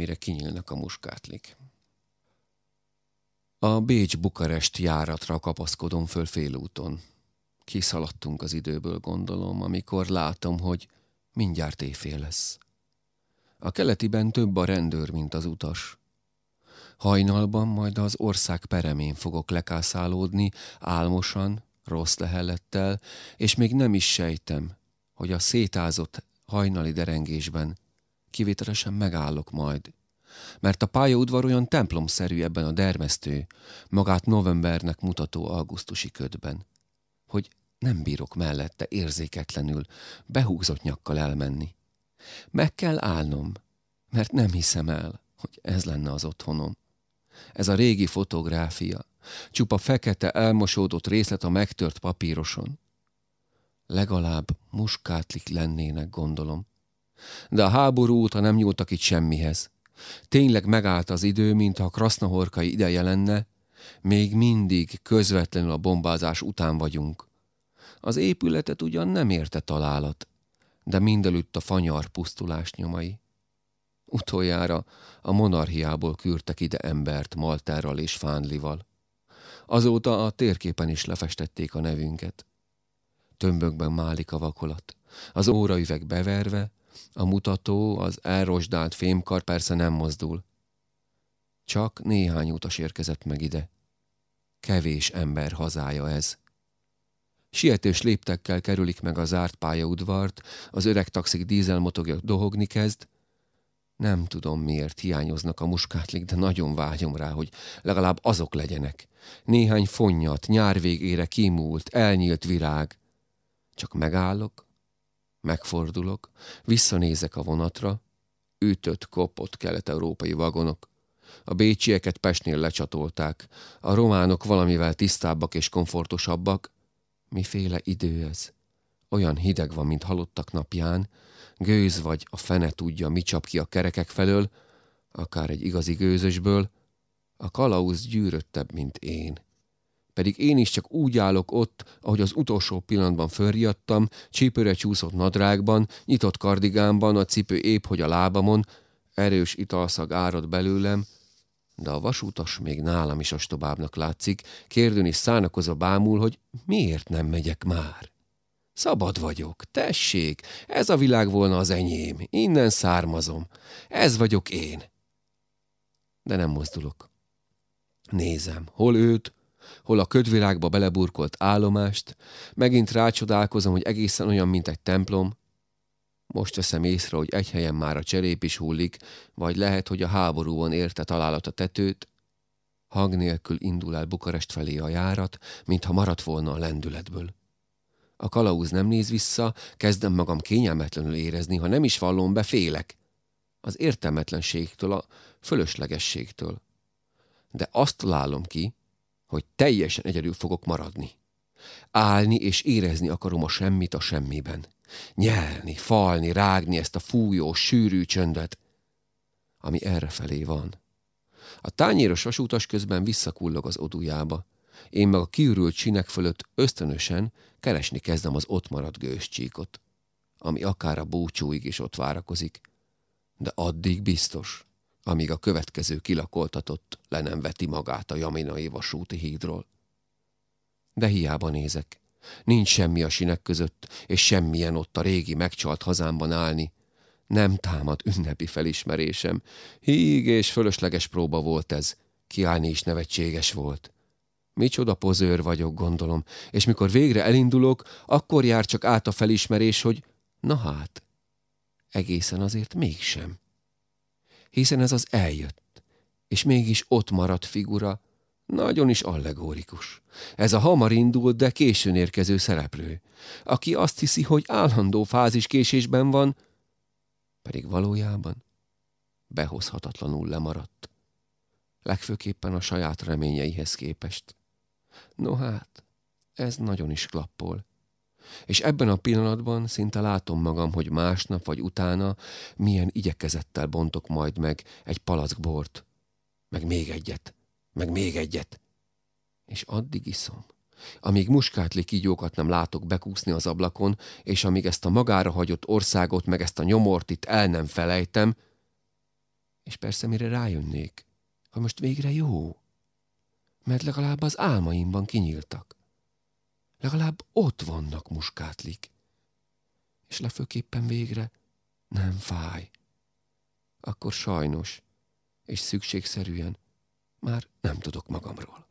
mire kinyílnak a muskátlik. A Bécs-Bukarest járatra kapaszkodom föl félúton. Kiszaladtunk az időből, gondolom, amikor látom, hogy mindjárt éjfél lesz. A keletiben több a rendőr, mint az utas. Hajnalban majd az ország peremén fogok lekászálódni, álmosan, rossz lehellettel, és még nem is sejtem, hogy a szétázott hajnali derengésben kivételesen megállok majd. Mert a pályaudvar olyan templomszerű ebben a dermesztő, magát novembernek mutató augusztusi ködben, hogy nem bírok mellette érzéketlenül, behúzott nyakkal elmenni. Meg kell állnom, mert nem hiszem el, hogy ez lenne az otthonom. Ez a régi fotográfia, csupa fekete elmosódott részlet a megtört papíroson. Legalább muskátlik lennének, gondolom. De a háború óta nem nyúltak itt semmihez. Tényleg megállt az idő, mintha a krasznahorkai ideje lenne, még mindig közvetlenül a bombázás után vagyunk. Az épületet ugyan nem érte találat, de mindelőtt a fanyar pusztulás nyomai. Utoljára a monarchiából küldtek ide embert Maltárral és Fánlival. Azóta a térképen is lefestették a nevünket. Tömbökben málik a vakolat. Az óraüveg beverve, a mutató, az elrosdált fémkar persze nem mozdul. Csak néhány utas érkezett meg ide. Kevés ember hazája ez. Sietős léptekkel kerülik meg a zárt pályaudvart, az öreg taxik dízelmotogja dohogni kezd. Nem tudom, miért hiányoznak a muskátlik, de nagyon vágyom rá, hogy legalább azok legyenek. Néhány fonnyat, nyár végére kimúlt, elnyílt virág. Csak megállok, megfordulok, visszanézek a vonatra, ütött, kopott kelet-európai vagonok. A bécsieket Pestnél lecsatolták, a románok valamivel tisztábbak és komfortosabbak, Miféle idő ez? Olyan hideg van, mint halottak napján, gőz vagy a fene tudja, mi csap ki a kerekek felől, akár egy igazi gőzösből, a kalauz gyűröttebb, mint én. Pedig én is csak úgy állok ott, ahogy az utolsó pillanatban fölriadtam, csípőre csúszott nadrágban, nyitott kardigámban, a cipő épp, hogy a lábamon, erős italszag árad belőlem, de a vasútas még nálam is ostobábbnak látszik, kérdőn is szánakozva bámul, hogy miért nem megyek már. Szabad vagyok, tessék, ez a világ volna az enyém, innen származom, ez vagyok én. De nem mozdulok. Nézem, hol őt, hol a ködvilágba beleburkolt állomást, megint rácsodálkozom, hogy egészen olyan, mint egy templom, most veszem észre, hogy egy helyen már a cserép is hullik, vagy lehet, hogy a háborúban érte találat a tetőt. Hang nélkül indul el Bukarest felé a járat, mintha maradt volna a lendületből. A kalauz nem néz vissza, kezdem magam kényelmetlenül érezni, ha nem is vallom be, félek. Az értelmetlenségtől, a fölöslegességtől. De azt találom ki, hogy teljesen egyedül fogok maradni. Állni és érezni akarom a semmit a semmiben. Nyelni, falni, rágni ezt a fújó, sűrű csöndet, ami errefelé van. A tányéros vasútas közben visszakullog az odujába. Én meg a kiürült sinek fölött ösztönösen keresni kezdem az ott maradt gőzcsíkot, ami akár a búcsúig is ott várakozik. De addig biztos, amíg a következő kilakoltatott le nem veti magát a jaminai vasúti hídról. De hiába nézek. Nincs semmi a sinek között, és semmilyen ott a régi megcsalt hazámban állni. Nem támad ünnepi felismerésem. Híg és fölösleges próba volt ez. Kiállni is nevetséges volt. Micsoda pozőr vagyok, gondolom, és mikor végre elindulok, akkor jár csak át a felismerés, hogy na hát, egészen azért mégsem. Hiszen ez az eljött, és mégis ott maradt figura, nagyon is allegórikus. Ez a hamar indult, de későn érkező szereplő, aki azt hiszi, hogy állandó fázis késésben van, pedig valójában behozhatatlanul lemaradt. Legfőképpen a saját reményeihez képest. No hát, ez nagyon is klappol. És ebben a pillanatban szinte látom magam, hogy másnap vagy utána milyen igyekezettel bontok majd meg egy palack bort, meg még egyet, meg még egyet. És addig iszom, amíg muskátli kígyókat nem látok bekúszni az ablakon, és amíg ezt a magára hagyott országot, meg ezt a nyomort itt el nem felejtem, És persze mire rájönnék, hogy most végre jó, mert legalább az álmaimban kinyíltak. Legalább ott vannak muskátlik. És lefőképpen végre nem fáj. Akkor sajnos és szükségszerűen már nem tudok magamról.